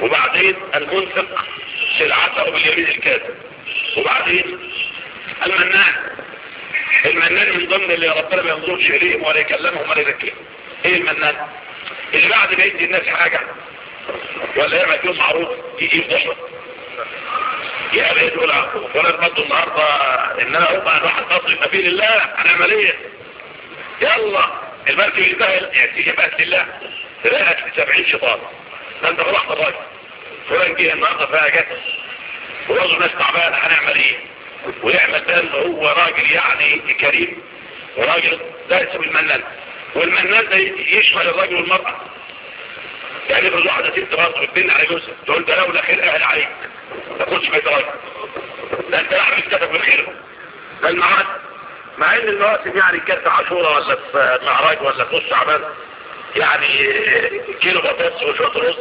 وبعدين المنفق سلعته باليمين الكاذب وبعدين المنان. المنان من ضمن اللي ربنا ما ينظرش إليهم ولا يكلمهم ولا يذكرهم. إيه المنان؟ اللي بعد ما يدي الناس حاجة. ولا يعمل فيه معروف. يجي يفضحهم يا بيت ولا ولا تمدوا النهارده ان أنا ابقى واحد قصدي يبقى فيه لله. أنا عمليه يلا. المركب ينتهي يعني تيجي بقى لله. تلاقيك 70 شيطان ده انت فرح فلان جه النهارده فاجئ ورجل ناس تعبان هنعمل إيه ويعمل ده اللي هو راجل يعني كريم. وراجل لا يسمي المنان والمنان ده يشمل الراجل والمرأة. يعني في واحدة ست برضه بتبني على جوزها تقول ده لولا خير أهل عليك. تقولش بيت راجل ده أنت لعب من بخيرهم ده المعاد. مع إن المواسم يعني كتب عاشورة ولا في آه، معراج ولا نص يعني كيلو بطاطس وشطرس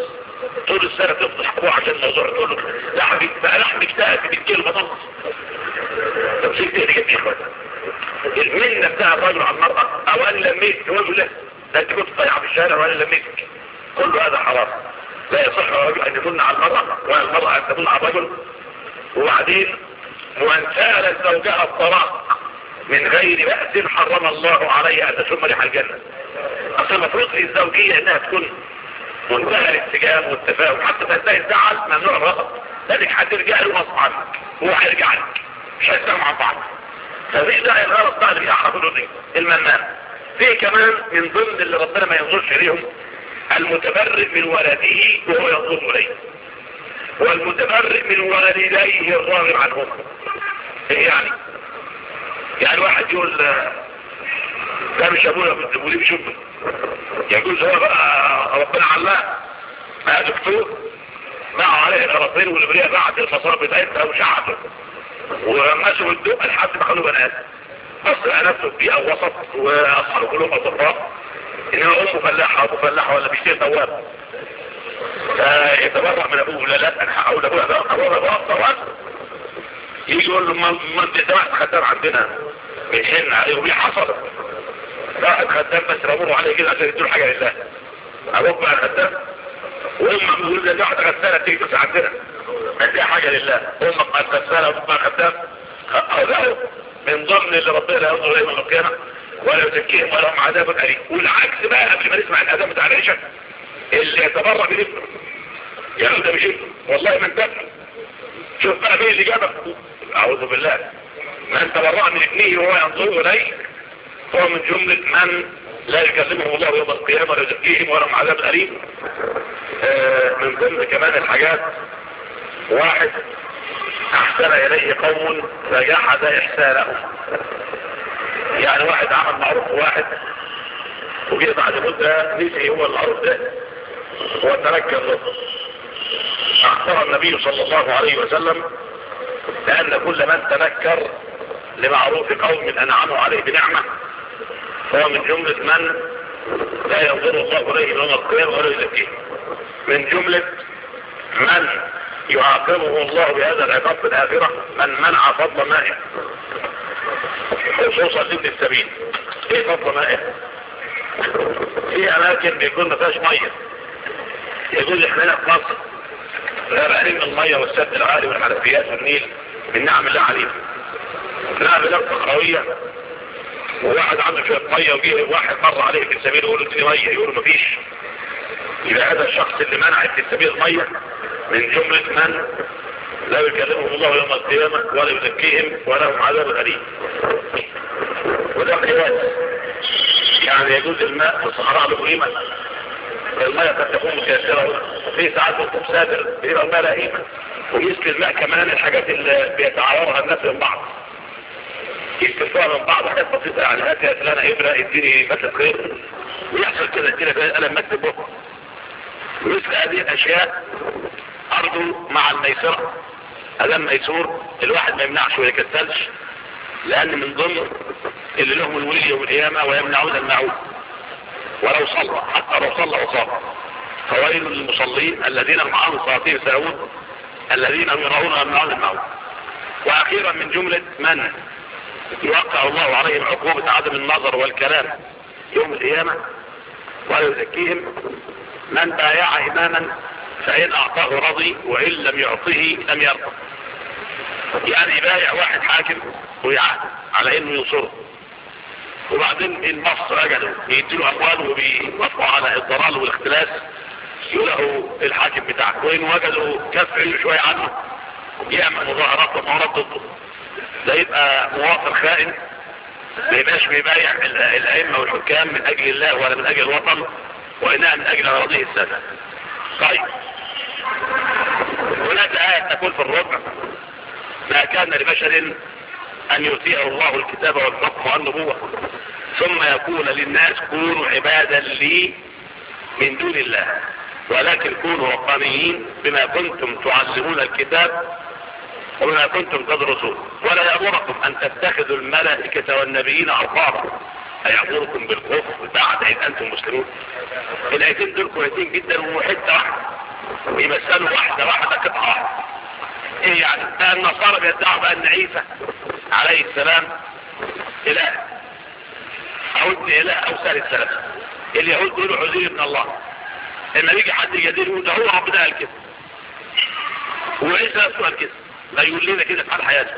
طول السنة تضحكوا عشان الموضوع تقول له لحمي بقى لحم اكتئب من كيلو بطاطس. شيك تهدي يا اخوان. المنه بتاع الرجل على المراه أو ان لميت هو يقول لك ده أنت كنت طالع في الشارع وأنا لميت كل هذا حرام. لا يصح الرجل أن يكون على المراه ولا المراه أن تكون على الرجل وبعدين وإن سالت زوجها الطلاق من غير بأس حرم الله عليها أن تشم ريح الجنة. حتى المفروض في الزوجية إنها تكون منتهى الاتجاه والتفاهم حتى تنتهي الزعل ممنوع الغضب لانك هترجع له غصب عنك هو هيرجع لك مش هيسمع عن بعض. ففي ده الغلط بقى اللي بيعرفوا دي المنان. في كمان من ضمن اللي ربنا ما ينظرش إليهم المتبرئ من ولده وهو ينظر إليه. والمتبرئ من والديه الراغب عنهما إيه يعني؟ يعني واحد يقول آه، ده مش أبويا بنت أبويا بيشوفه يجوز هو بقى آه، ربنا علاه بقى دكتور؟ ما عليه. الأراضين والبريه بعد الفصار بتاعتها وشعبه. ومشوا الدقة لحد ما خلوا بنات. بس نفسه في بيئة وسط. وأصحابه كلهم أطباء أنا أمه فلاحة أبو فلاحة ولا بيشتري ثواب فيتبرع من أبوه لا لا. أنا هقول أبوه بقى أبوه بقى ثواب يجي يقول له ما أنت ده خدام عندنا بيحن عليه ودي راح الخدام بس رموه عليه كده عشان يدوا حاجة لله. أبوك مع الخدام. وأمك بيقول لي واحد غسالة تيجي تساعدنا اديها حاجة لله. أمك مع الغسالة وامك مع الخدام. هؤلاء من ضمن اللي ربنا لا ينظر اليهم يوم القيامة. ولا يزكيهم ولا هم عذاب أليم. والعكس بقى قبل ما نسمع الأذان بتاع العشاء اللي يتبرع بنفسه. يا ده مش والله ما أنت. شوف بقى مين اللي جابك. أعوذ بالله. من تبرع من ابنه وهو ينظر إليه هو من جملة من لا يكلمهم الله يوم القيامة ولا يزكيهم ولهم عذاب أليم. آه، من ضمن كمان الحاجات واحد أحسن إليه قوم فجحد إحسانهم. يعني واحد عمل معروف واحد وجيه بعد مدة نسي هو العروف ده وتركه له. أخبر النبي صلى الله عليه وسلم لأن كل من تنكر لمعروف قوم أنعموا عليه بنعمة. فهو من جملة من لا ينظر الله إليه لما القيام ولا يزكيه من جملة من يعاقبه الله بهذا العقاب في الآخرة من منع فضل مائه. خصوصا لابن السبيل. إيه فضل مائه؟ في أماكن بيكون ما فيهاش مية. يجوز إحنا في مصر غير عليم المية والسد العالي والحلفيات والنيل من نعم الله عليهم. نعم الله فقرويه وواحد عنده شوية مية وجيه واحد مر عليه في السبيل يقول له في ميه يقول ما فيش هذا الشخص اللي منع ابن السبيل مية من جملة من لا يكلمهم الله يوم القيامة ولا يزكيهم ولهم عذاب غريب وده قياس يعني يجوز الماء في الصحراء له الماء قد تكون مكسرة في ساعات وانت مسافر بيبقى الماء لا قيمة. ويسقي الماء كمان الحاجات اللي بيتعاورها الناس من بعض. يمكن من بعض الناس بسيطة على هاتي أنا ابنة اديني مثل خير ويحصل كده كده أنا مكتب بكرة مثل هذه الأشياء أرضه مع الميسرة ألم ميسور الواحد ما يمنعش ولا يكتلش لأن من ضمن اللي لهم الولي يوم القيامة ويمنعون المعود ولو صلى حتى لو صلى وصاب فويل للمصلين الذين معهم صلاتين سعود الذين هم يرون ويمنعون المعود وأخيرا من جملة من يوقع الله عليهم عقوبة عدم النظر والكلام يوم القيامة ويزكيهم من بايع إماما فإن أعطاه رضي وإن لم يعطه لم يرضى. يعني بايع واحد حاكم ويعهد على إنه ينصره. وبعدين النص أجده يديله أمواله وبيوافقوا على الضلال والاختلاس يقول الحاكم بتاعك. وإن وجده كف شوية عنه. يعمل مظاهرات ومعرض ضده ده آه، يبقى مواطن خائن ما يبقاش بيبايع الأئمة والحكام من أجل الله ولا من أجل الوطن وإنها من أجل اراضيه السادة طيب. هناك آية تقول في الربع ما كان لبشر أن يطيع الله الكتاب والفقه والنبوة ثم يقول للناس كونوا عبادا لي من دون الله ولكن كونوا ربانيين بما كنتم تعلمون الكتاب وما كنتم تدرسون ولا يأمركم أن تتخذوا الملائكة والنبيين أربابا. أيأمركم بالخوف بعد إن أنتم مسلمون؟ الآيتين دول كويسين جدا وحتة واحدة ويمثلوا واحدة واحدة قطعة واحدة إيه يعني؟ النصارى بيدعوا بأن عيسى عليه السلام إله. أو إله أو سال السلام اليهود بيقولوا عزيز ابن الله. لما يجي حد يجدينه ده هو عبدها قال كده. وعيسى نفسه قال كده. لا يقول لنا كده في حال حياته.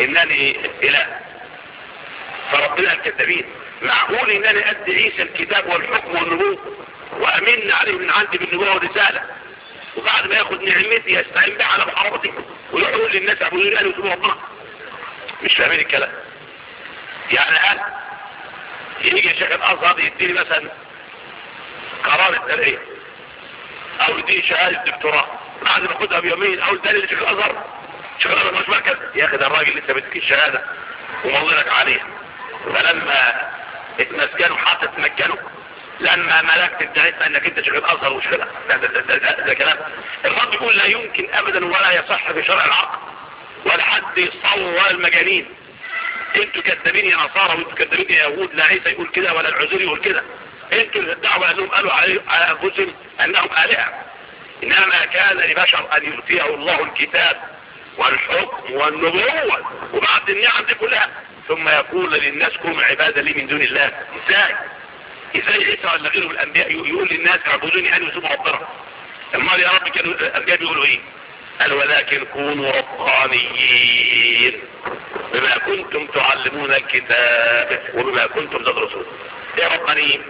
إنني إله. فربنا الكذابين معقول ان أنا أدي عيسى الكتاب والحكم والنبوة وامن عليه من عندي بالنبوة والرسالة وبعد ما ياخد نعمتي يستعين بها على محاربتي ويقول للناس أبو لي قالوا الله. مش فاهمين الكلام. يعني هل يجي شيخ الازهر يديني مثلا قرار الترقية أو يديني شهادة دكتوراه بعد ما اخدها بيومين أو يديني شيخ الأزهر؟ شغاله في مش يا أخي ده الراجل لسه بيديك الشهاده ومضيلك عليها فلما اتمسكنوا حتى اتمكنوا لما ملكت ادعيت انك أنت شغل أظهر وشغل ده, ده, ده, ده, ده كلام. الرد يقول لا يمكن ابدا ولا يصح في شرع العقل ولا حد يصور ولا المجانين. أنتوا كذابين يا نصارى وأنتوا كذابين يا يهود لا عيسى يقول كده ولا العزير يقول كده. أنتوا اللي انهم قالوا على أنفسهم أنهم آلهة. إنما كان لبشر أن يؤتيه الله الكتاب والحكم والنبوة وبعد النعم دي كلها. ثم يقول للناس كن عبادة لي من دون الله. إزاي؟ إزاي عيسى ولا غيره من الأنبياء يقول للناس اعبدوني أنا وسبع ربنا. امال يا رب كانوا الأنبياء بيقولوا إيه؟ قال ولكن كونوا ربانيين. بما كنتم تعلمون الكتاب وبما كنتم تدرسون. إيه ربانيين؟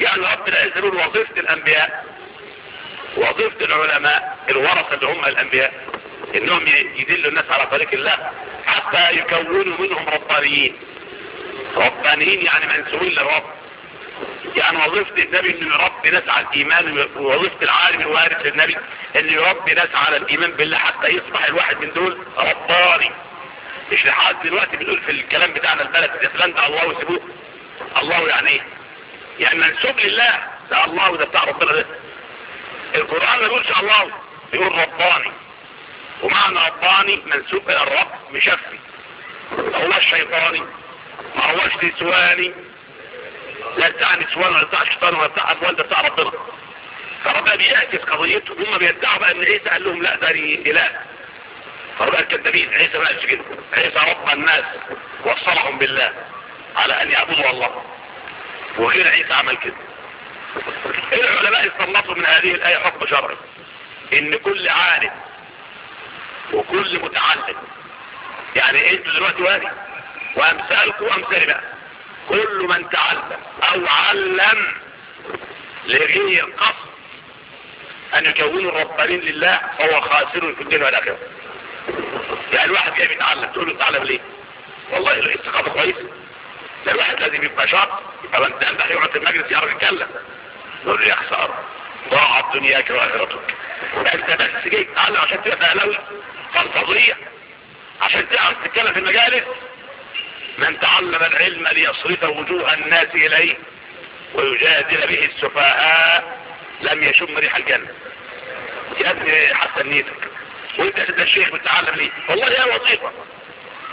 يعني ربنا يزالون وظيفة الأنبياء وظيفة العلماء الورثة اللي هم الأنبياء. انهم يدلوا الناس على طريق الله حتى يكونوا منهم ربانيين. ربانيين يعني منسوبين للرب يعني وظيفة النبي انه يربي ناس على الإيمان ووظيفة العالم الوارث للنبي انه يربي ناس على الإيمان بالله حتى يصبح الواحد من دول رباني. مش لحد دلوقتي بنقول في الكلام بتاعنا البلد الاسلام الله وسيبوه. الله يعني إيه؟ يعني منسوب لله ده الله وده بتاع ربنا ده. القرآن ما يقولش الله يقول رباني. ومعنى رباني من سوء الرب مشفي. ما هوش شيطاني ما هوش نسواني. لا بتاع نسوان ولا بتاع شيطان ولا بتاع أبوان ده بتاع ربنا. فربنا بيعكس قضيتهم هم بيدعوا بقى ان عيسى قال لهم لا ده إله. فربنا الكذابين عيسى ما قالش كده عيسى رب الناس وصلهم بالله على أن يعبدوا الله. وغير عيسى عمل كده. العلماء استنبطوا من هذه الآية حكم شرعي. إن كل عالم وكل متعلم يعني أنتوا دلوقتي وادي وامثالكم وامثالي بقى. كل من تعلم أو علم لغير قصد أن يكونوا الربانين لله فهو خاسر في الدنيا والآخرة. يعني الواحد جاي بيتعلم تقول له اتعلم ليه؟ والله الاستقامه كويسة. ده الواحد لازم يبقى شاطر. يبقى ما انت عندك يقعد في المجلس يعرف يتكلم. يقول يا خسارة ضاعت دنياك وآخرتك. يعني انت بس جاي تتعلم عشان تبقى اهلاوي فالفضيع عشان تعرف تتكلم في المجالس. من تعلم العلم ليصرف وجوه الناس إليه ويجادل به السفهاء لم يشم ريح الجنة. يا ابني حتى نيتك. وانت سيد الشيخ بتتعلم ليه والله هي وظيفة.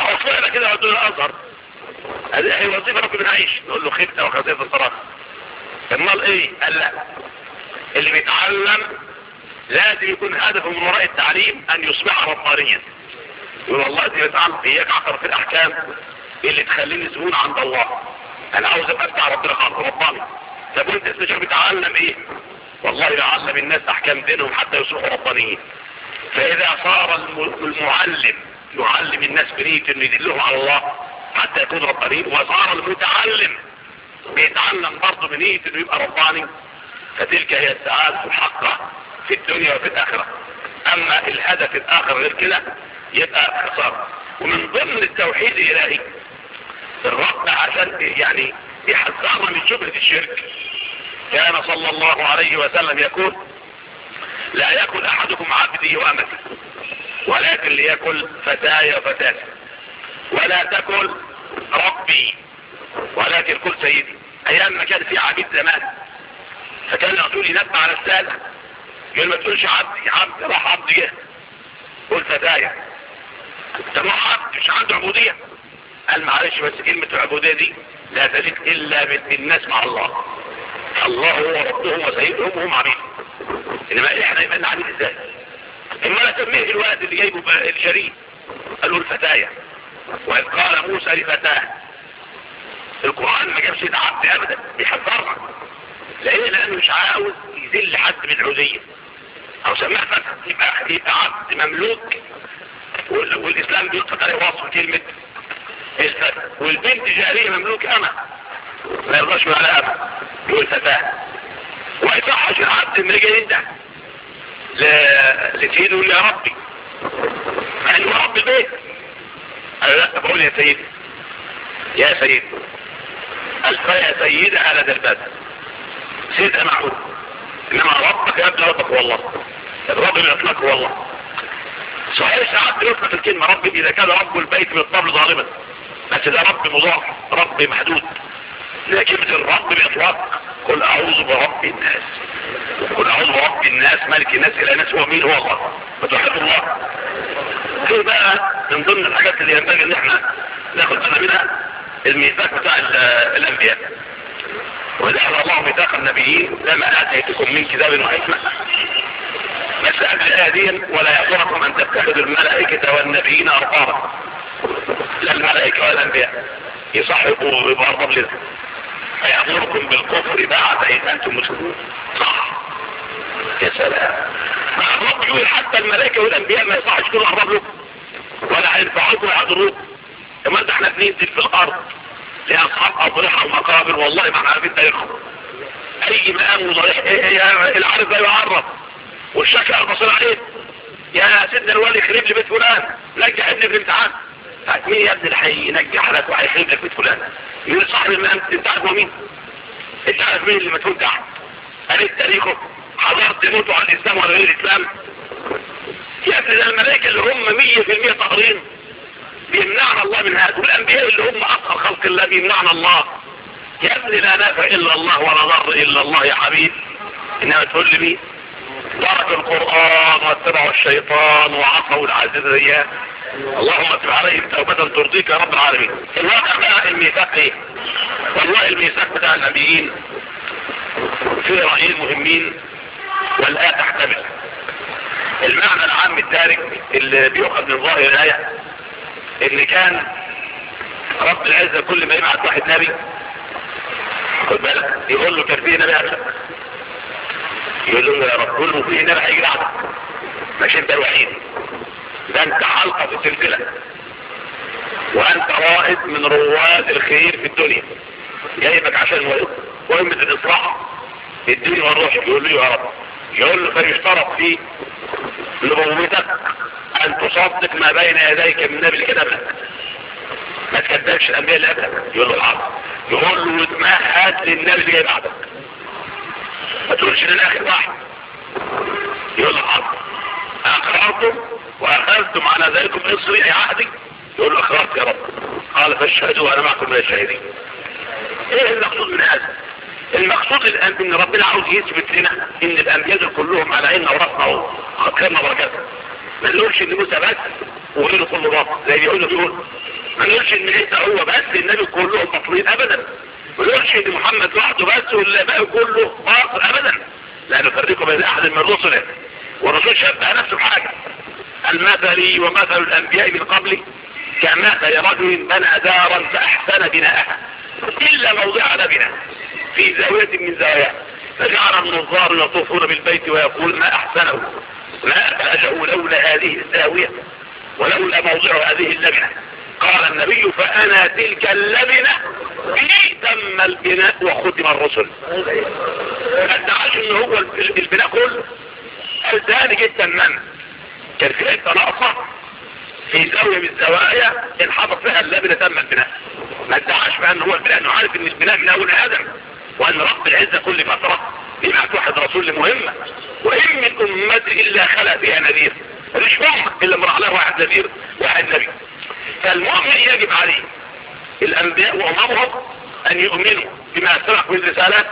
اوصلها لك كده ودول الأزهر. هذه هي وظيفة ممكن نعيش. نقول له خبتة وخزيفة الصراحة. امال إيه؟ قال لا. اللي بيتعلم لازم يكون هدفه من وراء التعليم أن يصبح ربانيا. يقول الله دي بتعلق إياك عقر في الأحكام اللي تخليني سهول عند الله. أنا عاوز أبقى أبتع ربنا خلق رباني. طب وانت شو بتعلم إيه؟ والله يعلم الناس أحكام دينهم حتى يصبحوا ربانيين. فإذا صار المعلم يعلم الناس بنية إنه يدلهم على الله حتى يكون ربانيين. وصار المتعلم بيتعلم برضه بنية أنه يبقى رباني. فتلك هي السعادة الحقة. في الدنيا وفي الآخرة. أما الهدف الآخر غير كده يبقى خسارة. ومن ضمن التوحيد الإلهي الرب عشان يعني يحذرنا من شبهة الشرك. كان صلى الله عليه وسلم يقول لا يكن أحدكم عبدي وأمتي ولكن ليكن فتاي وفتاتي ولا تكن ربي ولكن كن سيدي أيام ما كان في عبيد زمان فكان يعطوني ينبع على السادة يقول ما تقولش عبدي عبدي راح عبدي إيه قول فتايا انت راح عبدي مش عنده عبودية قال معلش بس كلمة العبودية دي لا تجد الا بالناس مع الله الله هو ربهم وسيدهم وهم عبيد انما إحنا يبقى لنا عبيد إزاي اما لا سميه الولد اللي جايبه الشريف قال له الفتايا وإذ قال موسى لفتاه۔ القرآن ما جابش ده أبدا بيحذرنا ليه لأنه مش عاوز يذل حد من عزية أو سمعنا يبقى عبد مملوك والإسلام بيطلق عليه وصف كلمة والبنت جارية مملوك أنا ما يرضاش على ابا يقول فتاة. ويصحش عبد من رجل ده لسيده يقول يا ربي. مع إنه رب البيت. أنا لا بقول يا سيدي. يا سيدي القى يا سيدي على ذا الباب سيد أنا انما ربك يبدا ربك الله. الرب اللي والله صحيح ساعات بيثبت الكلمة رب إذا كان رب البيت بالطبل ظالما. بس ده رب مضاف رب محدود. لكن الرب باطلاق قل أعوذ برب الناس. قل أعوذ برب الناس ملك الناس إلى ناس هو مين هو الله. فتحب الله. إيه بقى من ضمن الحاجات اللي ينبغي إن إحنا ناخد بالنا منها الميثاق بتاع الأنبياء. وذهب الله ميثاق النبيين لما آتيتكم من كتاب وحكمة. مسألة الآية دي ولا يأمركم أن تتخذوا الملائكة والنبيين أرقابا لا الملائكة ولا الأنبياء يصحبوا بأرض لذلك فيأمركم بالكفر بعد إذ أنتم مسلمون. صح يا سلام. ربي حتى الملائكة والأنبياء ما يصحش كل أحباب لكم ولا هينفعوكم عدروا كمان أنت إحنا بننزل في الأرض. يرحم أضرح المقابر والله ما إحنا عارفين تاريخهم أي مقام وضريح العارف لا يعرف والشكل المصير عليه يا سيدنا الوالي خريب لبيت فلان نجح ابني في الامتحان طيب، مين يا ابن الحي ينجح لك وهيخرب لك بيت فلان يقول صاحب المقام أنت عارف هو مين؟ أنت عارف مين اللي ما ده؟ قريت تاريخه حضرت موته على الإسلام ولا غير الإسلام؟ يا ابن الملائكة اللي هم 100% طاهرين بيمنعنا الله من هذا. والأنبياء اللي هم أفقر خلق الله بيمنعنا الله. يا ابن لا نافع إلا الله ولا ضر إلا الله يا حبيب. إنها تقول لي ترك القرآن واتبعوا الشيطان وعصوا العزيز إياه اللهم اتبع عليهم توبة ترضيك يا رب العالمين. الواقع بقى الميثاق إيه والله الميثاق بتاع النبيين في رأيين مهمين والآية تحتمل. المعنى العام التارك اللي بيؤخذ من ظاهر الآية ان كان رب العزة كل ما يبعث واحد نبي. خد بالك يقول له كان فيه نبي قبلك يقول له يا رب كل فيه نبي هيجي بعدك مش أنت الوحيد. ده أنت حلقة في السلسلة. وأنت رائد من رواد الخير في الدنيا. جايبك عشان مهمة الإصلاح؟ الدنيا والروح. يقول له يا رب. يقول له فيشترط فيه لبوتك أن تصدق ما بين يديك من نبي كتابك ما تكذبش الأنبياء اللي قبلك. يقول له حاضر يقول له واتمهد للنبي اللي جاي بعدك. ما تقولش للآخر واحد. يقول له حاضر أقررتم وأخذتم على ذلكم إصري أي عهدي؟ يقول له أقررت يا رب. قال فاشهدوا وأنا معكم من الشاهدين إيه المقصود من هذا؟ المقصود الآن إن ربنا عاوز يثبت لنا إن الأنبياء كلهم على إن وراسنا وخطرنا بركاتنا ما نقولش ان موسى بس وغيره كله باطل زي بيقولوا دول. ما نقولش إن عيسى هو بس النبي كلهم باطلين ابدا. ما نقولش إن محمد لوحده بس والباقي كله باطل ابدا. لا نفرق بين أحد من رسله. والرسول شبه نفسه بحاجة. المثلي ومثل الأنبياء من قبله كمثل رجل بنى دارا فأحسن بناءها. إلا موضع نبنا في زاوية من زواياه فجعل النظار يطوفون بالبيت ويقول ما أحسنه. لا أدعو لولا هذه الزاوية ولولا موضع هذه اللبنة. قال النبي فأنا تلك اللبنة بي تم البناء وختم الرسل. ما ادعاش ان هو البناء كله. الثاني جدا من؟ كان في حتة ناقصه في زاوية من الزوايا انحطت فيها اللبنة تم البناء. ما ادعاش بقى ان هو البناء. إنه عارف إن البناء من أول آدم. وأن رب العزة كل ما ترى يبعث واحد رسول لمهمة وإن من أمة إلا خلق بها نذير. مش أمة إلا مرح له واحد نذير واحد نبي. فالمؤمن يجب عليه الأنبياء وأمامهم أن يؤمنوا بما سبق من رسالات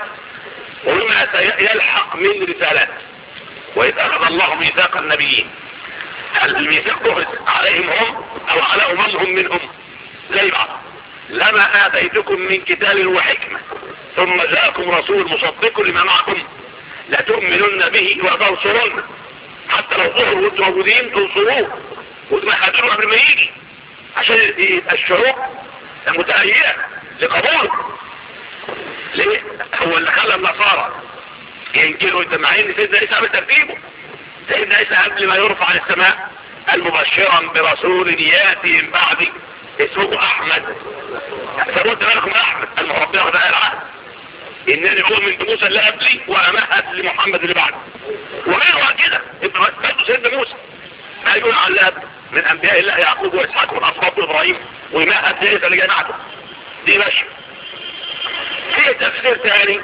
وبما سيلحق من رسالات. وإذ أخذ الله ميثاق النبيين. هل الميثاق عليهم هم أو على أممهم منهم؟ زي بعضهم لما آتيتكم من كتاب وحكمة ثم جاءكم رسول مصدق لما معكم لتؤمنن به وتنصرن. حتى لو ظهروا وأنتم موجودين تنصروه. وتمهدونه قبل ما يجي عشان الشعوب متهيئه لقبوله ليه؟ هو اللي خلى النصارى ينكروا ان سيدنا عيسى عمل ترتيبه. سيدنا عيسى قبل ما يرفع للسماء قال مبشرا برسول ياتي من بعدي اسمه أحمد. احسبوه اسمه أحمد قال ما ربنا خدها العهد. إنني هو من موسى اللي قبلي وأمهد لمحمد اللي بعده. وغيره كده ابن سيدنا موسى يقول علاب من أنبياء الله يعقوب وإسحاق والاصحاب وإبراهيم ومهد ليه اللي جماعته دي ماشي في تفسير تاني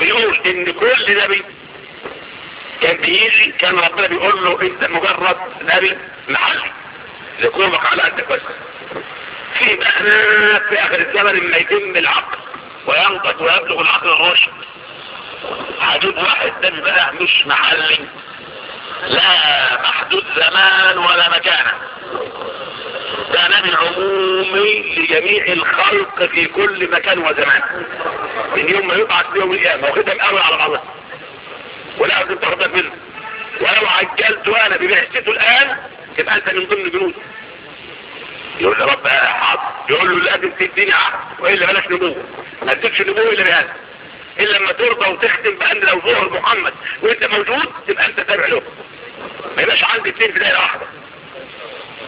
بيقول إن كل نبي كان بيجي كان ربنا بيقول له إنت مجرد نبي محلي لكونك على قدك بس. في بقى في آخر الزمن لما يتم العقل وينضج ويبلغ العقل الرشد حدود واحد ده بقى مش محلي لا محدود زمان ولا مكانة. ده نبي عمومي لجميع الخلق في كل مكان وزمان. من يوم ما يبعث ليوم القيامة واخدها من على بعضها ولا انت تاخدها منه. ولو عجلت وأنا ببعثته الآن يبقى أنت من ضمن جنوده يقول لرب رب حاضر يقول له لازم تديني عقد وإلا بلاش نبوة. ما تديكش نبوة إلا بهذا. إلا لما ترضى وتختم بأن لو ظهر محمد وأنت موجود تبقى أنت تابع له. ما يبقاش عندي اثنين في دائره واحدة.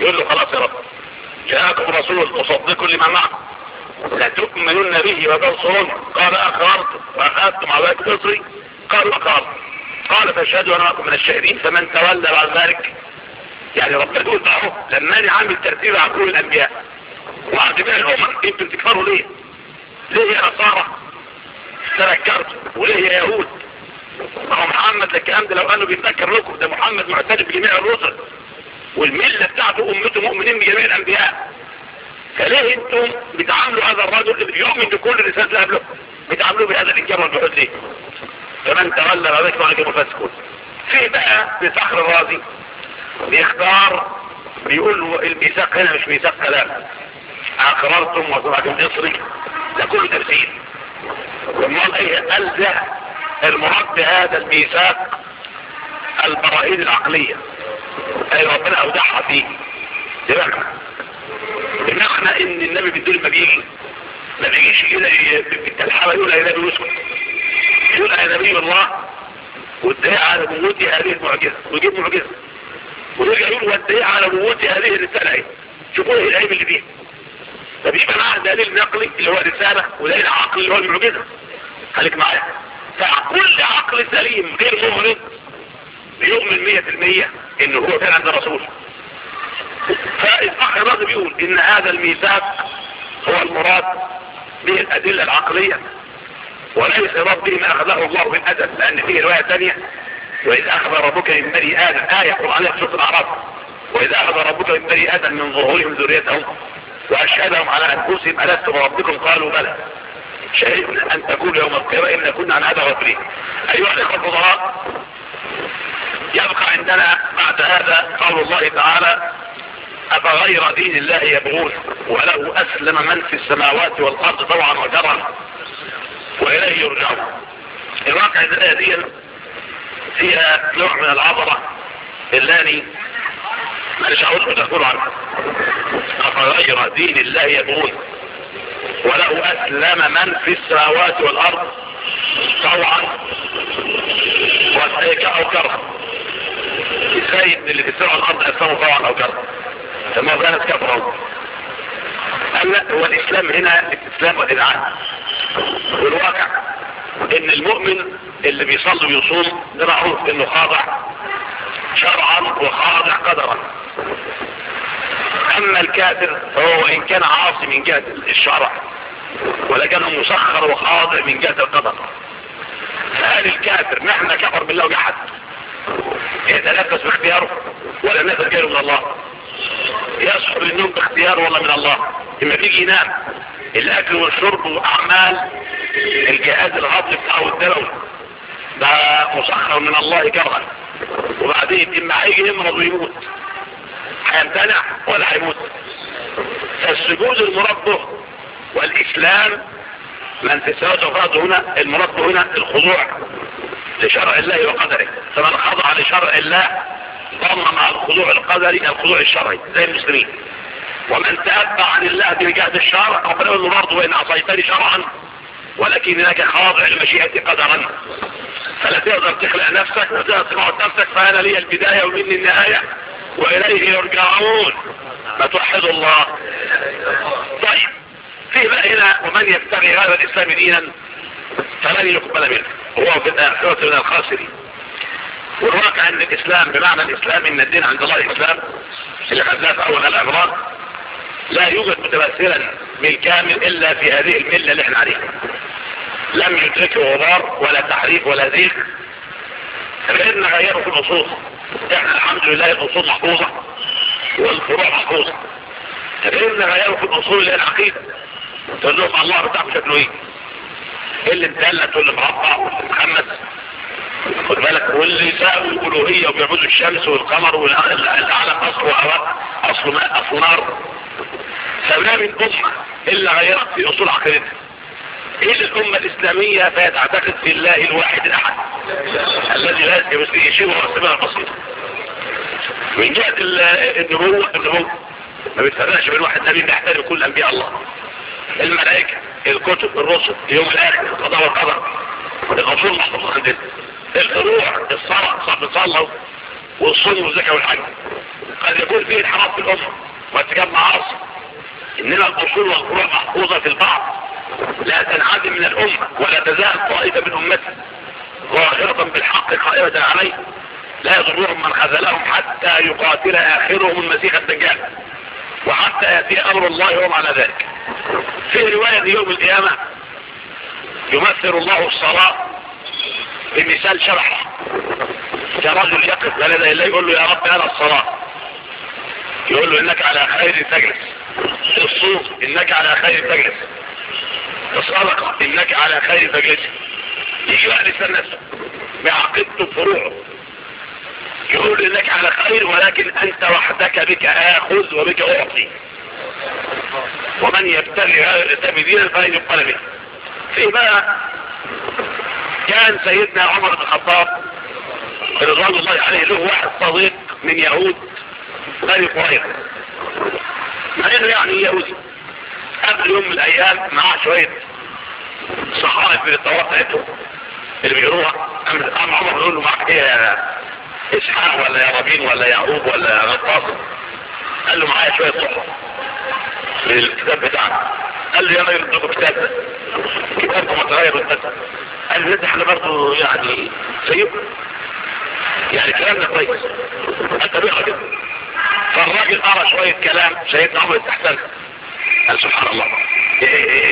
يقول له خلاص يا رب. جاءكم رسول مصدق لما معكم. لا لتؤمنن به وتنصرونه قال اقررتم وأخذتم على ذلك مصري قالوا اقررتم قال فاشهدوا أنا معكم من الشاهدين. فمن تولى بعد ذلك يعني ربنا يقول لما أنا عامل ترتيب على كل الانبياء وعد بها الامم أنتوا بتكفروا ليه؟ ليه يا نصارى؟ تذكرتوا وليه يا يهود؟ ما هو محمد الكلام ده لو انه بيتذكر لكم ده محمد معتد بجميع الرسل والمله بتاعته امته مؤمنين بجميع الانبياء فليه أنتم بتعاملوا هذا الرجل اللي بيؤمن بكل الرسالة اللي قبله بتعاملوه بهذا الإجابة والبحوث ليه؟ فمن تولى ما بيسمع لك الفاسكون في بقى في صخر الراضي بيختار بيقول له الميثاق هنا مش ميثاق كلام. أقررتم وتراجم مصري ده كل تفسير. امال إيه قال ده المراد بهذا الميثاق البراهين العقلية. أي ربنا اودعها فيه. دماغنا دماغنا إن النبي بالدول ما بيجي ما بيجيش كده بالتلحمة يقول يا نبي يسكت يقول يا نبي الله والدعاء على وجود هذه المعجزة ويجيب معجزة. ورجعوا له وديه على قوه هذه الرسالة إيه؟ شوفوا العيب اللي فيها طب يبقى معها دليل نقلي اللي هو الرساله ودليل عقلي اللي هو المعجزه خليك معايا. فكل عقل سليم غير مؤمن بيؤمن 100% إنه هو كان عند رسول فالاخ الراضي بيقول إن هذا الميثاق هو المراد به الأدلة العقلية. وليس رد ما أخذه الله من أدب لأن فيه رواية ثانية وإذ أخذ ربك من بني آدم آية قرآنية في سورة الأعراف. وإذ أخذ ربك من بني آدم من ظهورهم ذريتهم وأشهدهم على أنفسهم ألست ربكم قالوا بلى. شهدنا أن تكون يوم القيامة إن كنا عن هذا غفلين أيها الأخوة الفضلاء يبقى عندنا بعد هذا قول الله تعالى أفغير دين الله يبغون وله أسلم من في السماوات والأرض طوعا وجرا وإليه يرجعون. الواقع الآية دي فيها نوع من العبرة اللاني مش عاوز تقول عنها أفغير دين الله يقول ولو أسلم من في السماوات والأرض طوعا أو كرها. إزاي اللي في السماوات والأرض أسلموا طوعا أو كرها. لما كانت كفرة قال لا هو الإسلام هنا الإسلام والإذعان والواقع إن المؤمن اللي بيصلي ويصوم ده معروف إنه خاضع شرعا وخاضع قدرا. أما الكافر فهو ان كان عاصي من جهة الشرع ولكنه مسخر وخاضع من جهة القدر. فهل الكافر نحن كفر بالله وجحد يتنفس باختياره ولا نفس غيره من الله؟ يسحر النوم باختياره ولا من الله. لما بيجي ينام الأكل والشرب واعمال الجهاز الهضمي بتاعه الدلوي ده مسخر من الله كره وبعدين اما هيجي يمرض ويموت. هيمتنع ولا هيموت. فالسجود المراد به والإسلام من تساوز أفراد هنا المراد هنا الخضوع لشرع الله وقدره. فمن خضع لشرع الله ضم مع الخضوع القدري الخضوع الشرعي زي المسلمين. ومن تأبى عن الله بجهد الشرع ربنا يقول برضه وإن عصيتني شرعا. ولكن هناك خاضع المشيئة قدرا. فلا تقدر تخلق نفسك ولا تقدر تموت نفسك فأنا لي البداية ومني النهاية وإليه يرجعون. ما توحد الله. طيب فيه بقى هنا ومن يبتغي هذا الإسلام دينا؟ فلن يقبل منه. هو في الآخرة من الخاسرين. والواقع أن الإسلام بمعنى الإسلام إن الدين عند الله الإسلام اللي خذلت أول الأغراض لا يوجد متمثلا بالكامل إلا في هذه الملة اللي إحنا عليها. لم يدركه غبار ولا تحريف ولا ذيك. غيرنا غيره في الأصول إحنا الحمد لله الأصول محفوظة والفروع محفوظة. غيرنا غيره في الأصول اللي هي العقيدة تقول لهم الله بتاعك شكله إيه؟, إيه؟ اللي مدلت واللي مربع واللي مخمس؟ خد بالك واللي ساوي الألوهية وبيعبدوا الشمس والقمر والأعلى اصل هواء اصل ماء اصل نار سواء من إلا غيرت في أصول عقيدتك إيه الأمة الإسلامية فيتعتقد في الله الواحد الأحد. الذي لا يجوز فيه شيء مرتبها البسيطة من جهة النبوة النبوة. ما بيتفرقش بين واحد نبي بيحترم كل أنبياء الله. الملائكة الكتب الرسل يوم الآخر القضاء والقدر. الغفور محفظ عندنا الروح الصلاة صعب الصلاة والصوم والزكاة والحج. قد يكون فيه الحرام في الأسرة وتجمع عصر إنما الأصول والفروع محفوظة في البعض. لا تنعدم من الأمة ولا تزال طائفة من أمتي. ظاهرة بالحق قائمة عليه. لا يضرهم من خذلهم حتى يقاتل آخرهم المسيح الدجال. وحتى يأتي أمر الله يوم على ذلك. في رواية يوم القيامة يمثل الله الصلاة بمثال شرح كرجل يقف لدى الله يقول له يا رب أنا الصلاة. يقول له إنك على خير تجلس. الصوت إنك على خير تجلس. يسألك إنك على خير فجلس يجي بقى للسنة بعقيدته فروعه؟ يقول إنك على خير ولكن أنت وحدك بك آخذ وبك أعطي. ومن يبتغي هذا الإسلام دينا فلن يقبل به. في بقى كان سيدنا عمر بن الخطاب رضوان الله عليه له واحد صديق من يهود غير قريب. ما يعني يهودي. قبل يوم من الأيام معاه شوية صحائف من التوراه بتاعتهم اللي بيقروها قام عمر بيقول له معاك إيه يا إسحاق ولا يا ربين ولا يعقوب ولا يا غطاس. قال له معايا شوية صحف الكتاب بتاعنا. قال له يا ما يردوك كتاب. كتابكم اتغير الكتاب قال له إحنا برضه يعني سيب يعني كلامنا كويس. الطبيعه كده. فالراجل قرأ شوية كلام. سيدنا عمر تحتلها قال سبحان الله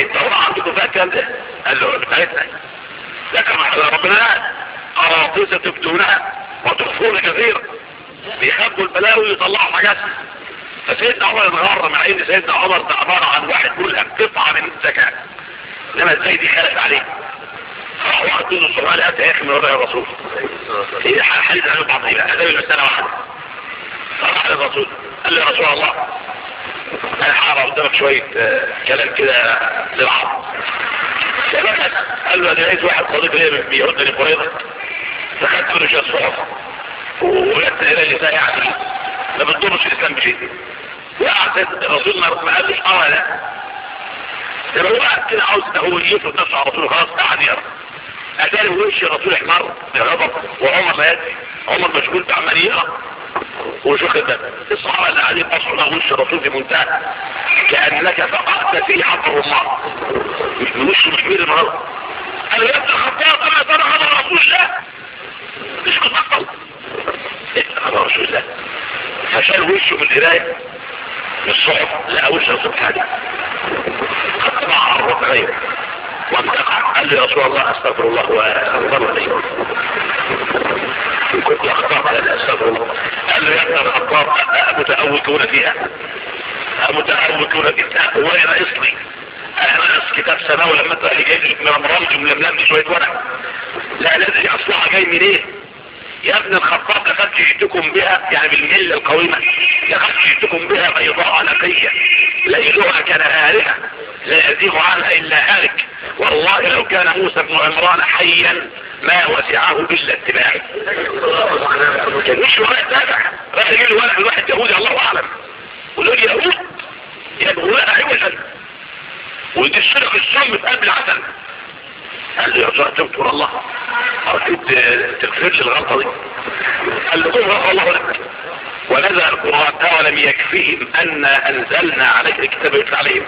التوراة عندكم فيها الكلام ده؟ قال له بتاعتنا ذكر على ربنا۔ أراقصة تبدونها وتخفون كثيرا بيخبوا البلاوي ويطلعوا حاجات فسيدنا عمر اتغار مع ان سيدنا عمر ده عبارة عن واحد ملهم قطعة من الزكاة انما إزاي دي خالف عليه آه، راحوا قعدوا له الصغير قالت يا أخي من وضع الرسول. إيه حل على بعض هنا هذا يبقى سنة واحدة فراح للرسول قال له يا رسول الله أنا حارة قدامك شوية آه، كلام كده للعرب. قال له أنا لقيت واحد صديق ليا بيرد لي قريضه فخدت منه شوية صحف. وقعدت إلى ساي يعني. ما بتضمش الإسلام بشيء. وقعدت رسولنا ما قالش آه لا. لما هو قاعد كده عاوز ده هو يفرض نفسه على رسوله خلاص قعد يرى أتاري وش الرسول احمر بغضب وعمر ما يدري عمر مشغول بعمل يقرا وجحدت اصحى وش أصله الشرف منتهى. كأنك فقدت في حق الله. مش محمير النهارده قال يا ابن الخطاب أنا ترى هذا رسول الله. مش كنت إيه هذا رسول الله؟ فشال وشه بالقراية من الصحف لا وشه سبحانه. حتى ما عرض غيره. قال لي رسول الله استغفر الله وانظر لي كنت اخطاء على استغفر الله قال لي يا ابن الخطاب متأوتون فيها متأوتون فيها هو أنا اصلي أنا كتاب سنة لما انت جاي من امراض ململم شوية ورق لا لدي اصلها جاي منين إيه؟ يا ابن الخطاب لقد جئتكم بها يعني بالملة القويمة لقد جئتكم بها بيضاء نقية ليلها كنهارها لا يزيغ عنها إلا هالك والله لو كان موسى بن عمران حيا ما وسعه إلا اتباعي مش ولا تابع. راح يقول ولا الواحد يهودي الله أعلم. ودول يهود يبغوا لها عوجا. ودي الشرق السم في قلب العسل قال له يا رجاء الله ارجوك تغفرش الغلطة دي. قال له قوم الله لك. ونزع القرآن أولم يكفيهم أن أنزلنا عليك الكتاب يتلى عليهم.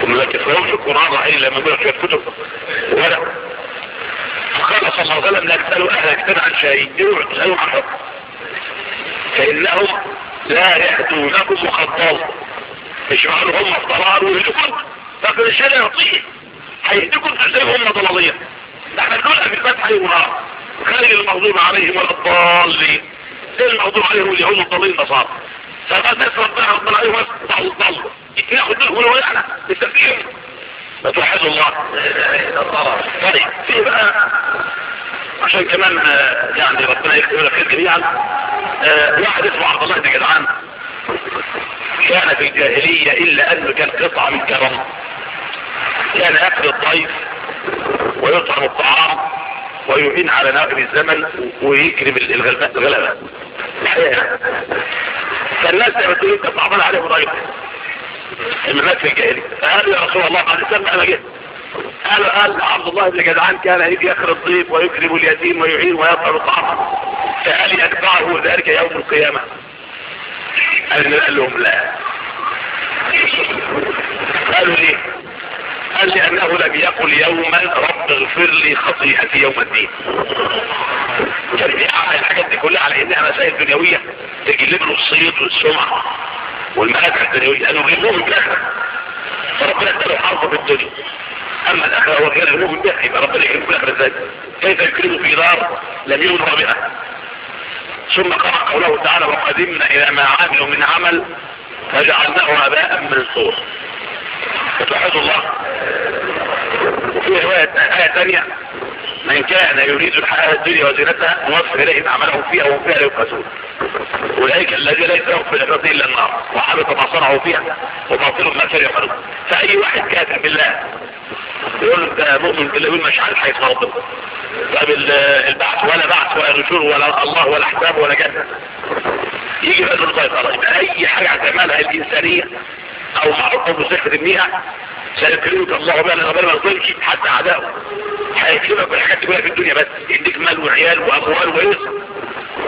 ثم لا تفهمش القرآن إلا لما يقول في الكتب ولا. فقال صلى الله عليه وسلم لا تسألوا أهل الكتاب عن شيء تسألوا عن حكم فإنهم لا يأتونكم مش اشعروا هم الضرار ويجبون لكن الشيء لا يعطيه هيهدكم هم ضلالية نحن نقول في فتح ونار خارج المغضوب عليهم والضالين الضالين. الثاني المغضوب عليهم اليهود والضالين النصارى فقال الناس ربنا ربنا أيوه ضلوا ضلوا ياخد منهم ولو يعلى التفكير ما توحد الله طيب في بقى عشان كمان يعني ربنا يكتب لك خير جميعا واحد اسمه عبد الله بن جدعان كان في الجاهلية الا انه كان قطعة من كرم كان اكل الضيف ويطعم الطعام۔ ويعين على نقل الزمن ويكرم الغلبة الحياة. فالناس لما تقول إنت تعمل عليهم رأيك المنات في الجاهلية. فقالوا يا رسول الله بعد سمع أنا جئت قالوا قال عبد الله بن جدعان كان يجي اخر الضيف ويكرم اليتيم ويعين ويطعم الطعام فقال يتبعه ذلك يوم القيامة؟ قال لهم لا. قالوا ليه؟ قال لأنه لم يقل يوما رب اغفر لي خطيئتي يوم الدين. يعني كان بيعمل الحاجات دي كلها على إنها مسائل دنيوية. تجلب له الصيد والسمعة والمنافع الدنيوية. لأنه غيبوه بالاخرة فربنا اداله حظه في الدنيا. أما الآخرة هو كان غيبوه بها. يبقى ربنا يكرمه في الآخرة كيف يكرمه في دار لم يمر بها ثم قرأ قوله تعالى وقدمنا إلى ما عملوا من عمل فجعلناه هباء الصور تلاحظ الله. وفي رواية آية ثانية من كان يريد الحياة الدنيا وزينتها نوفر إليهم أعمالهم فيها وهم فيها يبخسون أولئك الذين ليس لهم في الآخرة إلا النار وحبط ما صنعوا فيها وباطلوا ما كانوا يعملون فأي واحد كافر بالله؟ يقول ده مؤمن بالله يقول مش عارف هيطلع ربنا طب البعث ولا بعث ولا نشور ولا الله ولا حساب ولا جنة. يجي بقى نقول طيب أي حاجة هتعملها الإنسانية أو هحطه بصحة المئة سيكرمك الله بانا أنا غير مصدر كي حتى اعدائه هيكرمك بالحاجات كلها في الدنيا بس. يديك مال وعيال وأموال ويسر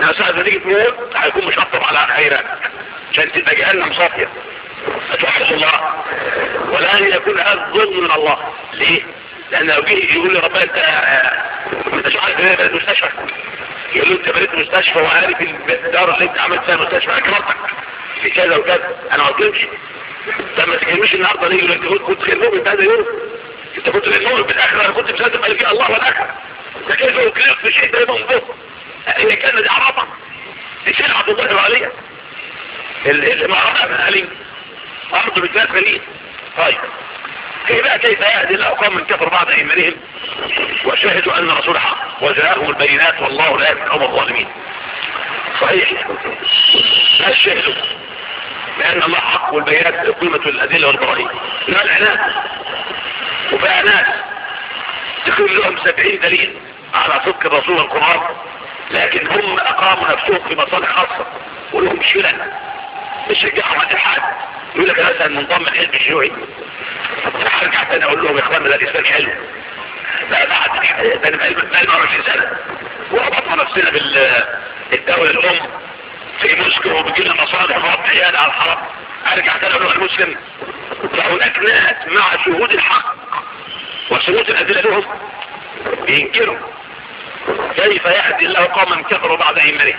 أنا ساعة ما تيجي تموت هيكون مشطب على حيرا عشان تبقى جهنم صافية فتوحش الله. ولا يكون هذا ظلم من الله. ليه؟ لأن لو جه يقول لي ربنا أنت آه، مش عارف إيه بلد مستشفى يقول له أنت بلد مستشفى وعارف الدار اللي أنت عملت فيها مستشفى. أنا في كذا وكذا. أنا ما قلتش. لما تجيبوش النهارده ليه لما تقول كنت خير مؤمن بهذا اليوم انت كنت غير مؤمن الآخر أنا كنت مسلم قال في الله والاخره ده كيف يكلف في شيء ده منظور هي كانت عربه دي شيء عبد الله العاليه اللي ما عرفها عليه عرض بالذات خليل طيب كيف كيف يهدي الله من كفر بعض ايمانهم وشهدوا ان رسول حق وجاءهم البينات والله لا يهدي القوم الظالمين صحيح ما الشهدوا لأن الله حق والبيانات قيمة الأدلة والبراهين لا العناد وبيانات. عناد تخيل لهم سبعين دليل على صدق الرسول والقرآن لكن هم أقاموا نفسهم في مصالح خاصة ولهم شلل بيشجعهم عن إلحاد. يقول لك هذا المنظمة الحزب الشيوعي. هرجع تاني أقول لهم يا إخوان ده الإسلام حلو. لا بعد حد ده أنا بقالي 24 سنة. وربطنا نفسنا بالدولة الأم بيمسكه بكل مصادر ربية الأرحام أرجع تلعب المسلم فهناك ناس مع شهود الحق وشهود الأدلة لهم ينكروا كيف يهدي الله قوما كفروا بعد إيمانه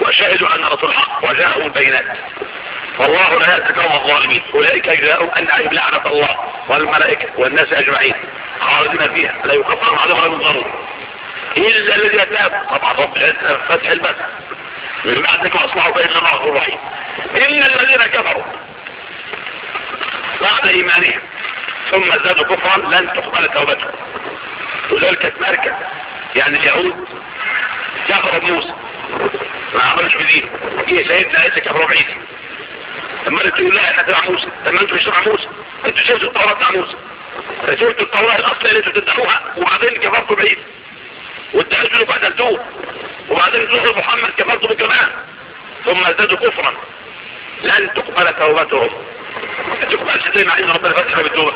وشهدوا أن رسول الحق وجاءوا البينات والله لا يتكرم الظالمين أولئك جاءوا أن أعجب لعنة الله والملائكة والناس أجمعين خالدين فيها لا يكفر على من ضرور إلا الذي يتاب طبعا رب العزة فتح البسر من بعدكم فإن الله هو الرحيم إن الذين كفروا بعد إيمانهم ثم زادوا كفرا لن تقبل توبتهم. وذلك ماركة يعني اليهود كفروا بموسى ما عملوش بدين إيه شهدنا إيه كفروا بعيد. لما انت تقول لا إحنا تبع موسى. لما أنتوا مش تبع موسى. أنتوا شفتوا التوراة بتاع موسى. شفتوا التوراة الأصلية اللي أنتوا تدعوها وبعدين كفرتوا بعيد. وادعيتوا اللي قتلتوه وبعدين تقول محمد كفرت بكمان ثم ازدادوا كفرا. لن تقبل توبتهم ما تقبلش زي ما عايز ربنا فتح بالتوبه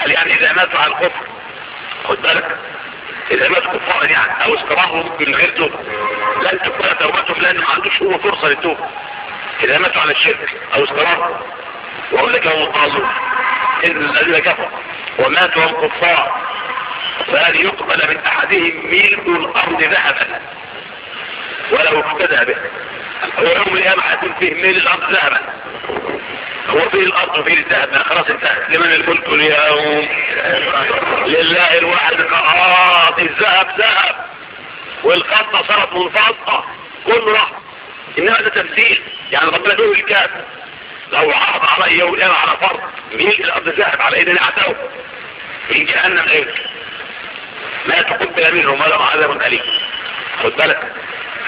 قال يعني إذا ماتوا على الكفر خد بالك. إذا ماتوا كفار يعني أو اسكراهوا من غير توبه لن تقبل توبتهم لأن ما عندوش هو فرصة للتوبه إذا ماتوا على الشرك أو اسكراهوا وأقول لك هو الطازون إن الذين كفروا وماتوا الكفار فهل يقبل من أحدهم ميل الأرض ذهبا؟ ولو اقتدى به. ويوم الأيام هيكون فيه ميل الأرض ذهبا. هو فيه الأرض وفيه الذهب. خلاص انتهى. لمن الملك اليوم؟ لله الواحد قراط الذهب ذهب. والخطة صارت منفضة كل راح. إنها ده تمثيل. يعني ربنا بيقول الكاف. لو عرض علي يوم القيامة على فرض ميل الأرض ذهب على إيدي نعتهو في جهنم إيه ما تقبل منهم ولا عذاب أليم. خد بالك.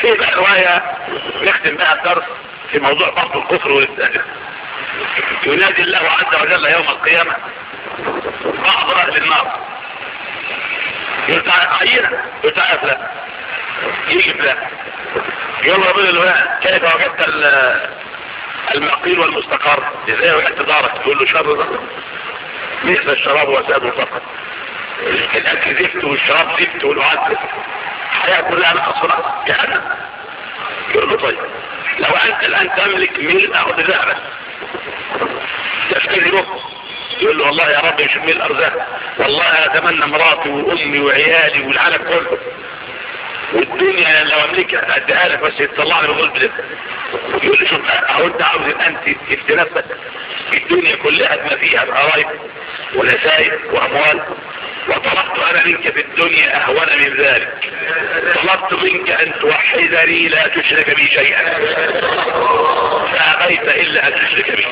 في بقى رواية نختم بها الدرس في موضوع فقد الكفر والإسلام ينادي الله عز وجل يوم القيامة بعض أهل النار. يلتعي عينة يلتعي أفلام يجي فلان. يلا بيقول له كيف وجدت المقيل والمستقر؟ إزاي وجدت دارك يقول له شر مثل الشراب وساد فقط إذا كذبت وشربت زدت والوعدت حياة لها الحصرة جهنم. يقول له طيب لو أنت الآن تملك ملء أرض ذهبا. تشتري رخص يقول له والله يا رب يشوف ملء الأرزاق والله أتمنى مراتي وأمي وعيالي والعالم كله. والدنيا لو املكها أديها لك بس يطلعني بالغلب ده يقول لي شوف اهو انت عاوز أنت تتنفس الدنيا كلها بما فيها قرايب ونسائب وأموال. وطلبت أنا منك في الدنيا أهون من ذلك. طلبت منك أن توحدني لا تشرك بي شيئا. فأبيت إلا أن تشرك بي.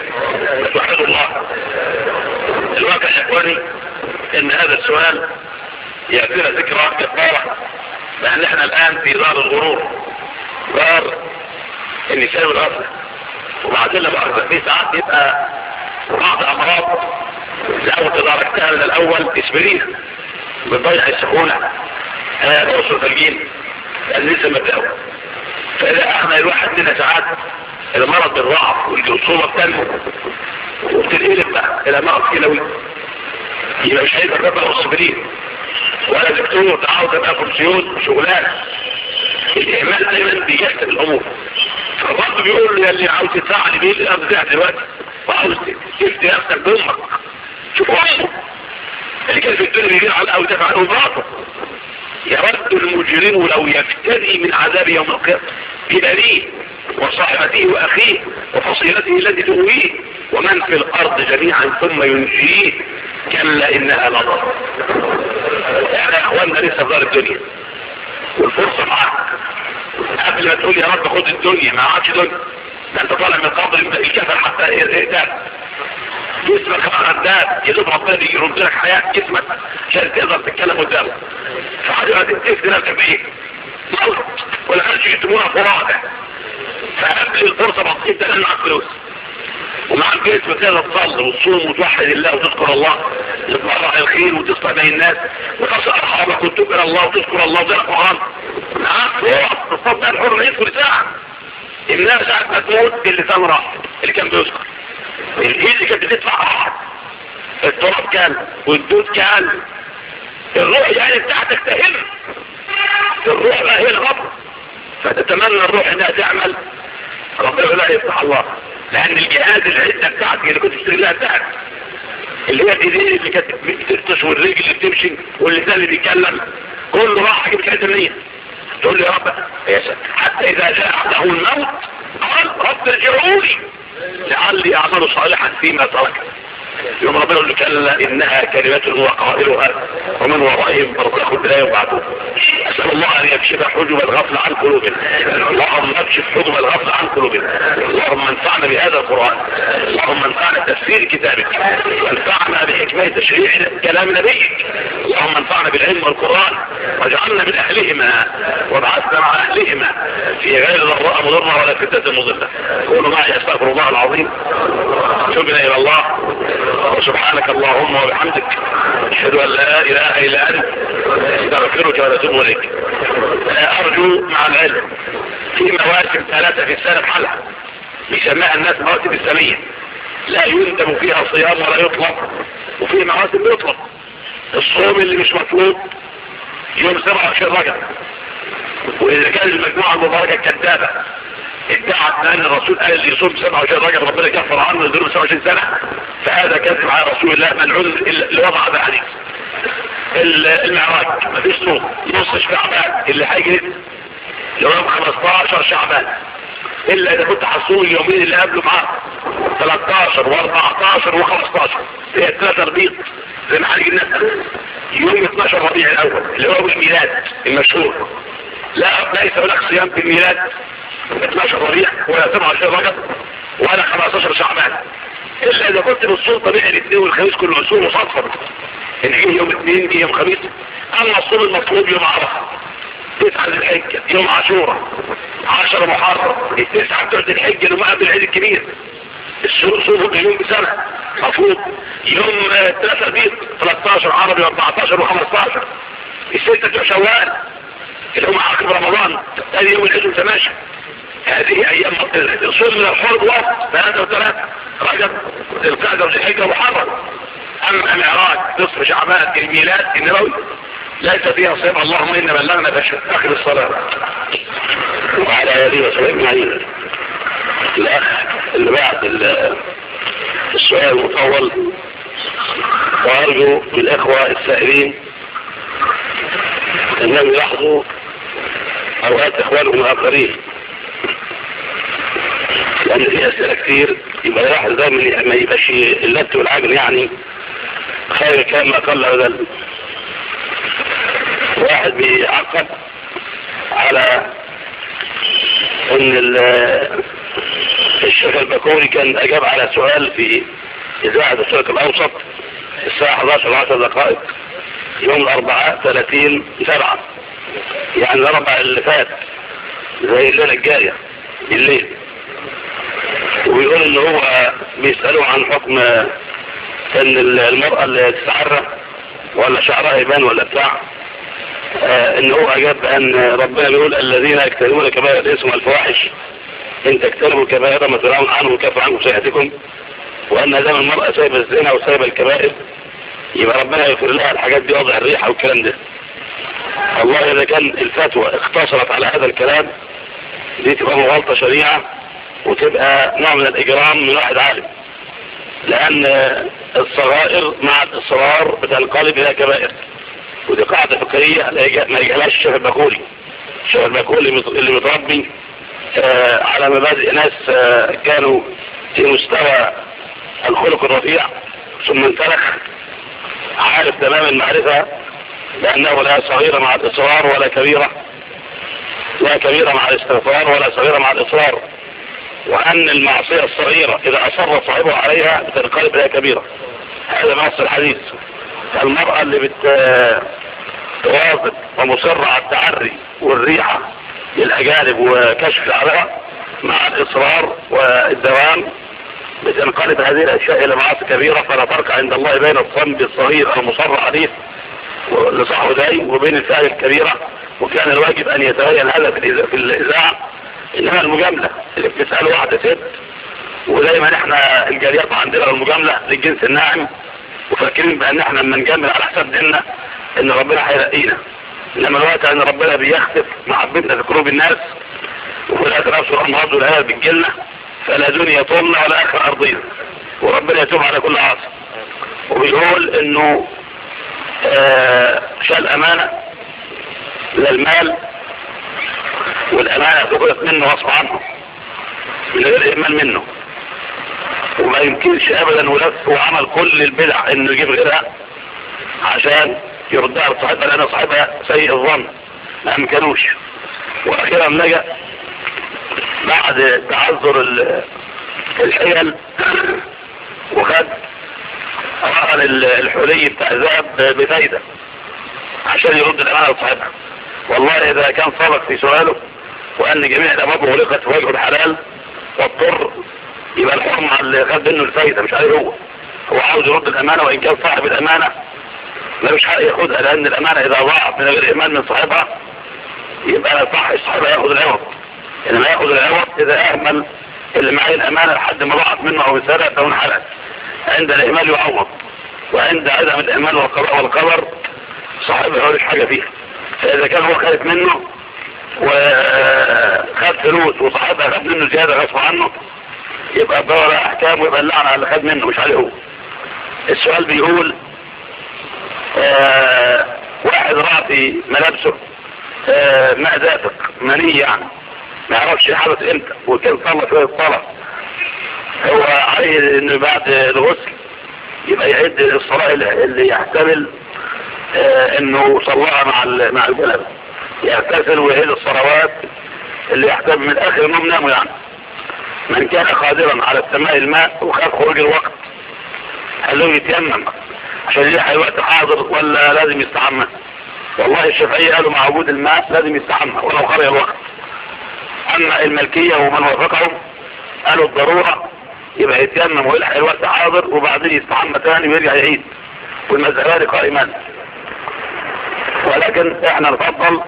سبحان الله. الواقع إخواني أن هذا السؤال يأتينا ذكرى كفارة لأن إحنا الآن في دار الغرور. دار النساء الأرض. وبعد لما بعد في ساعات يبقى بعض أمراض الأول تداركتها من الأول اسبرين بتضيع السخونة. أنا ارصد الجين لأن لسه مبدأه. فإذا إحنا الواحد لنا ساعات المرض بالرعب والجرثومة بتنمو. وبتنقلب بقى إلى مرض كلوي يبقى مش هيدا تبقى الاسبرين ولا دكتور تعاوض ابقى فرسيون شغلانه الإهمال دايما بيجسد الأمور. فبرضه بيقول له يا اللي عاوز تدفع بيه الأرض ده دلوقتي؟ وعاوز تفتي نفسك بأمك. شوفوا اللي كان في الدنيا بيجعل أو عنه باطل يرد المجرم لو يفتدي من عذاب يوم القيامة. ببنيه وصاحبته وأخيه وفصيلته التي تؤويه. ومن في الأرض جميعا ثم ينجيه. كلا إنها لضر إحنا يا اخواننا لسه في دار الدنيا. والفرصة معاك قبل ما تقول يا رب خد الدنيا ما عادش دنيا. ده أنت طالع من القبر الكفر حتى إيه, إيه، جسمك غداد يا دوب ربنا يرد لك حياه جسمك عشان تقدر تتكلم قدامك فحاجه هتتقفل نفسك بايه؟ موت والعرش شفتموها فرادة فقبل الفرصه بسيطه تقلل معاك فلوس ومع جسم بتقدر تصلي وتصوم وتوحد الله وتذكر الله وتتبرع الخير وتصلح بين الناس وتصل أرحامك وتكبر الله وتذكر الله وتقرا حرام معاك فرص تصدق الحر يذكر ساعه الناس ساعه ما تموت اللي راح اللي كان بيذكر الجلد كانت بتدفع بعض التراب كان والدود كان الروح يعني بتاعتك تهم الروح بقى هي الرب فتتمنى الروح أنها تعمل. ربنا لا يفتح الله. لأن الجهاز العدة بتاعتي اللي كنت تشتري لها بتاعت اللي هي الايدين اللي كانت بتفتش والرجل اللي بتمشي واللسان اللي بيتكلم. كله راح جبت الحته منين؟ تقول لي يا رب يا حتى إذا جاء احدهم الموت قال رب ارجعوني. لعلي اعمل صالحا فيما تركت يوم ربنا يقول لك ألا إنها كلمة هو قائلها ومن ورائهم برزخ لا يبعثون نسأل الله أن يكشف حجب الغفل عن قلوبنا. اللهم اكشف حجب الغفل عن قلوبنا. اللهم انفعنا بهذا القرآن. اللهم انفعنا بتفسير كتابك. انفعنا بحكمة تشريع كلام نبيك. اللهم انفعنا بالعلم والقرآن. واجعلنا من أهلهما. وابعثنا مع أهلهما. في غير ضراء مضرة ولا فتنة مضلة. قولوا معي أستغفر الله العظيم. تبنا إلى الله. وسبحانك اللهم وبحمدك. أشهد أن لا إله إلا أنت. أستغفرك ونتوب إليك. أرجو مع العلم في مواسم ثلاثة في السنة بحالها يسميها الناس مواسم السنية لا يندم فيها صيام ولا يطلق وفي مواسم يطلق. الصوم اللي مش مطلوب يوم 27 رجب. وإذا كان المجموعة المباركة كذابة ادعت أن الرسول قال اللي يصوم 27 رجب ربنا كفر عنه يدرون سبعة عشر سنة فهذا كذب على رسول الله ملعون اللي وضع ذلك المعراج مفيش سوق. نص شعبان اللي هيجري يوم 15 شعبان. إلا إذا كنت حصول اليومين اللي قبله معاه 13 و14 و15 هي الثلاثه ربيع زي ما هنيجي نسال يوم 12 ربيع الأول اللي هو الميلاد المشهور. لا ليس هناك صيام في الميلاد. 12 ربيع ولا 27 رجب ولا 15 شعبان. إلا إذا كنت بالسلطه طبيعي الاثنين والخميس كل عصور وصفر. العيد يوم اثنين يوم خميس الرسول المطلوب يوم عرفه تسعة الحجة يوم عاشورة عشرة محرم التسعة بتوع الحجة اللي قبل العيد الكبير الشروط يوم بسنة مفروض يوم ثلاثة بيض 13 عربي 14 و15 الستة بتوع شوال اللي هم عقب رمضان ثاني يوم العيد والتماشى هذه أيام الصوم من الحرب وقت ثلاثة وثلاثة رجب القعدة وزي حجة محرم۔ أما العراق نصف شعبات الميلاد النبوي ليس فيها صيب اللهم إن بلغنا فاخر الصلاة. وعلى يدي وسلم معين الأخ اللي بعد السؤال المطول. وأرجو بالأخوة السائلين أنهم يلاحظوا أوقات إخوانهم الآخرين. لأن في أسئلة كتير يبقى يلاحظ دائما ما يبقاش اللت والعجل يعني خير كما قال هذا واحد بيعقد على إن الشيخ البكوري كان أجاب على سؤال في إذاعة الشرق الأوسط الساعة 11 10 دقائق يوم الأربعاء 30 7 يعني الاربع اللي فات زي الليلة الجاية بالليل. ويقول إن هو بيسألوه عن حكم إن المرأة اللي تتعرى ولا شعرها يبان ولا بتاع آه، إن هو أجاب أن ربنا بيقول الذين يكتنون كبائر الاسم الفواحش إن تكتنبوا الكبائر ما ترعون عنه كف عنه سيئتكم وأن دام المرأة سايبة الزنا وسايبة الكبائر يبقى ربنا يغفر لها الحاجات دي واضح الريحة والكلام ده. والله إذا كان الفتوى اقتصرت على هذا الكلام دي تبقى مغالطة شريعة وتبقى نوع من الإجرام من واحد عالم. لأن الصغائر مع الإصرار بتنقلب إلى كبائر. ودي قاعدة فكرية ما يجهلهاش الشيخ البكولي الشيخ البكولي اللي متربي على مبادئ ناس آه، كانوا في مستوى الخلق الرفيع ثم انتلخ عارف تمام المعرفة لأنه لا صغيرة مع الإصرار ولا كبيرة لا كبيرة مع الاستغفار ولا صغيرة مع الإصرار. وأن المعصية الصغيرة إذا أصر صاحبها عليها تنقلب إلى كبيرة. هذا نص الحديث. المرأة اللي بتواظب ومصرة على التعري والريحة للأجانب وكشف شعرها مع الإصرار والدوام بتنقلب هذه الأشياء إلى معاصي كبيرة فلا فرق عند الله بين الصنب الصغير المصر عليه لصاحبه دائم وبين الفعل الكبيرة. وكان الواجب أن يتغير هذا في الإذاعة انما المجاملة المجاملة الافتسال واحدة ست ودايما إحنا الجاليات عندنا المجاملة للجنس الناعم وفاكرين بأن إحنا لما نجامل على حساب ديننا إن ربنا حيرقينا إنما الوقت إن ربنا بيخسف محبتنا في قلوب الناس ولا تنافسوا الامراض والايه بتجيلنا فلا دنيا طولنا ولا آخر أرضينا. وربنا يتوب على كل عاصر وبيقول إنه آه، شال أمانة للمال والأمانة تخلق منه غصب عنه من غير إيمان منه. وما يمكنش أبدا ولفه وعمل كل البدع إنه يجيب غيرها عشان يردها لصاحبها لأن صاحبها سيء الظن. ما أمكنوش. وأخيرا نجا بعد تعذر الحيل وخد رهن الحلي بتاع الذهب بفايدة عشان يرد الأمانة لصاحبها والله إذا كان صادق في سؤاله وأن جميع الأبواب أغلقت في وجه الحلال واضطر يبقى الحرم اللي خد منه الفايدة مش عليه هو. هو عاوز يرد الأمانة وإن كان صاحب الأمانة ملوش حق ياخدها لأن الأمانة إذا ضاعت من غير من صاحبها يبقى صح صاحبها ياخد العوض. يعني إنما ياخد العوض إذا أهمل اللي معاه الأمانة لحد ما ضاعت منه أو سرقت أو انحرقت عند الإهمال يعوض وعند عدم الإيمان والقدر صاحبها ملوش حاجة فيها. فاذا كان هو خالف منه وخد فلوس وصاحبها خد منه زيادة غصب عنه يبقى الدورة أحكام ويبقى اللعنة على اللي خد منه مش عليه هو. السؤال بيقول آه، واحد واحد راعي ملابسه آه ماء دافق مني يعني ما يعرفش حدث إمتى وكان طلع في الطلب هو عليه إنه بعد الغسل يبقى يعد الصلاة اللي يحتمل آه، إنه صلاها مع مع الجلبه يعتزل ويهد الصلوات اللي يحتاج من اخر ما نامه يعني. من كان قادرا على استماع الماء وخاف خروج الوقت هل له يتيمم عشان ليه الوقت حاضر ولا لازم يستحمى. والله الشافعية قالوا مع وجود الماء لازم يستحمى ولو خرج الوقت. أما الملكية ومن وافقهم قالوا الضرورة يبقى يتيمم ويلحق الوقت حاضر وبعدين يستحمى تاني ويرجع يعيد. والمذهبان قائمان ولكن إحنا نفضل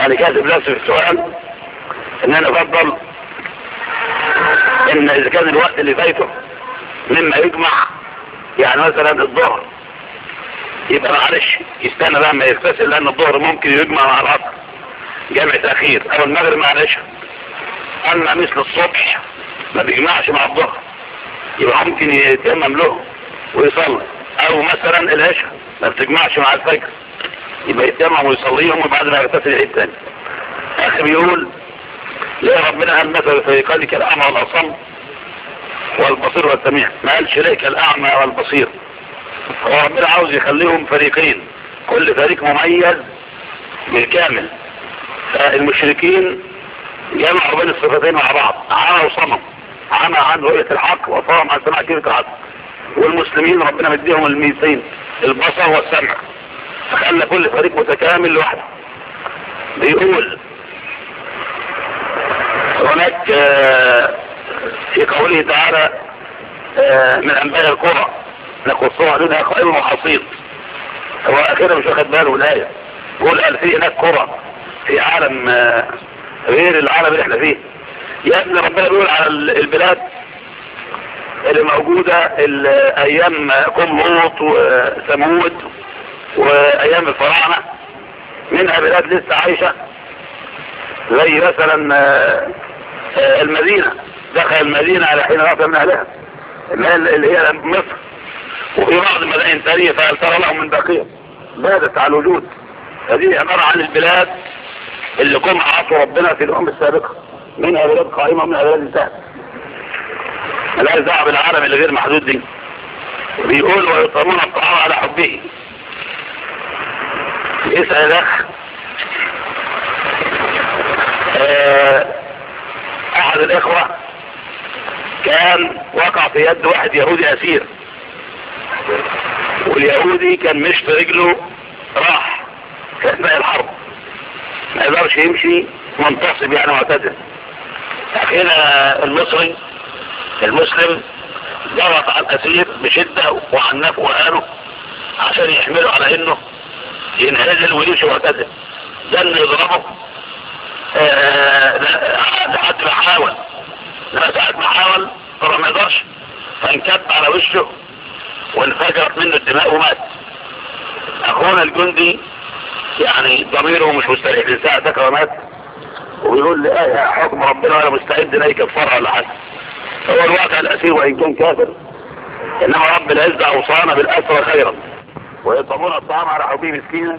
أنا كاتب نفسي في السؤال ان أنا افضل ان اذا كان الوقت اللي فايته مما يجمع يعني مثلا الظهر يبقى معلش يستنى بقى ما يغتسل لأن الظهر ممكن يجمع مع العصر. جمع تأخير. أو المغرب معلش. أما مثل الصبح ما بيجمعش مع الظهر. يبقى ممكن يتمم له ويصلي. أو مثلا العشاء ما بتجمعش مع الفجر. يبقى يتجمع ويصليهم وبعد ما يغتسل يعيد تاني أخي بيقول ليه ربنا قال مثل فريقانك الأعمى والاصم والبصير والسميع ما قالش ليه الأعمى والبصير هو ربنا عاوز يخليهم فريقين كل فريق مميز بالكامل فالمشركين جمعوا بين الصفتين مع بعض عمى وصمم عمى عن رؤية الحق وصمم عن سماع كلمة الحق والمسلمين ربنا مديهم الميسين البصر والسمع خلى كل فريق متكامل لوحده. بيقول هناك آه، في قوله تعالى آه، من أنباء الكرة نقصها لنا خير وحصيد هو أخيرا مش واخد باله الآية. بيقول قال في هناك كرة في عالم آه، غير العالم اللي إحنا فيه. يا ابن ربنا بيقول على البلاد اللي موجودة أيام كم لوط وثمود. وأيام الفراعنة منها بلاد لسه عايشة زي مثلا آه، المدينة دخل المدينة على حين رأت من أهلها اللي هي مصر. وفي بعض المدائن الثانية فهل ترى لهم من بقية؟ بادت على الوجود. هذه عبارة عن البلاد اللي كن عطوا ربنا في الأمم السابقة منها بلاد قائمة ومنها بلاد انتهت ملهاش دعوة بالعالم اللي غير محدود دي. بيقول ويطعمون الطعام على حبه. يسألك آه، أحد الإخوة كان وقع في يد واحد يهودي أسير. واليهودي كان مش في رجله راح. في اثناء الحرب. ما يقدرش يمشي منتصب يعني معتدل اخينا المصري المسلم ضغط على الأسير بشدة وعنفه وقاله عشان يحمله على إنه ينهزل ويمشي وهكذا ده اللي يضربه. آه، آه، ده حد ما حاول لا ساعات ما حاول طبعا ما يقدرش. فانكب على وشه وانفجرت منه الدماء ومات. أخونا الجندي يعني ضميره مش مستريح لساعة ذكر مات. ويقول لي إيه حكم ربنا ولا مستعد لا يكفرها ولا حاجة هو الواقع الأسير وإن كان كافر. إنما رب العزة أوصانا بالاسرى خيرا ويطعمون الطعام على حبيب مسكينا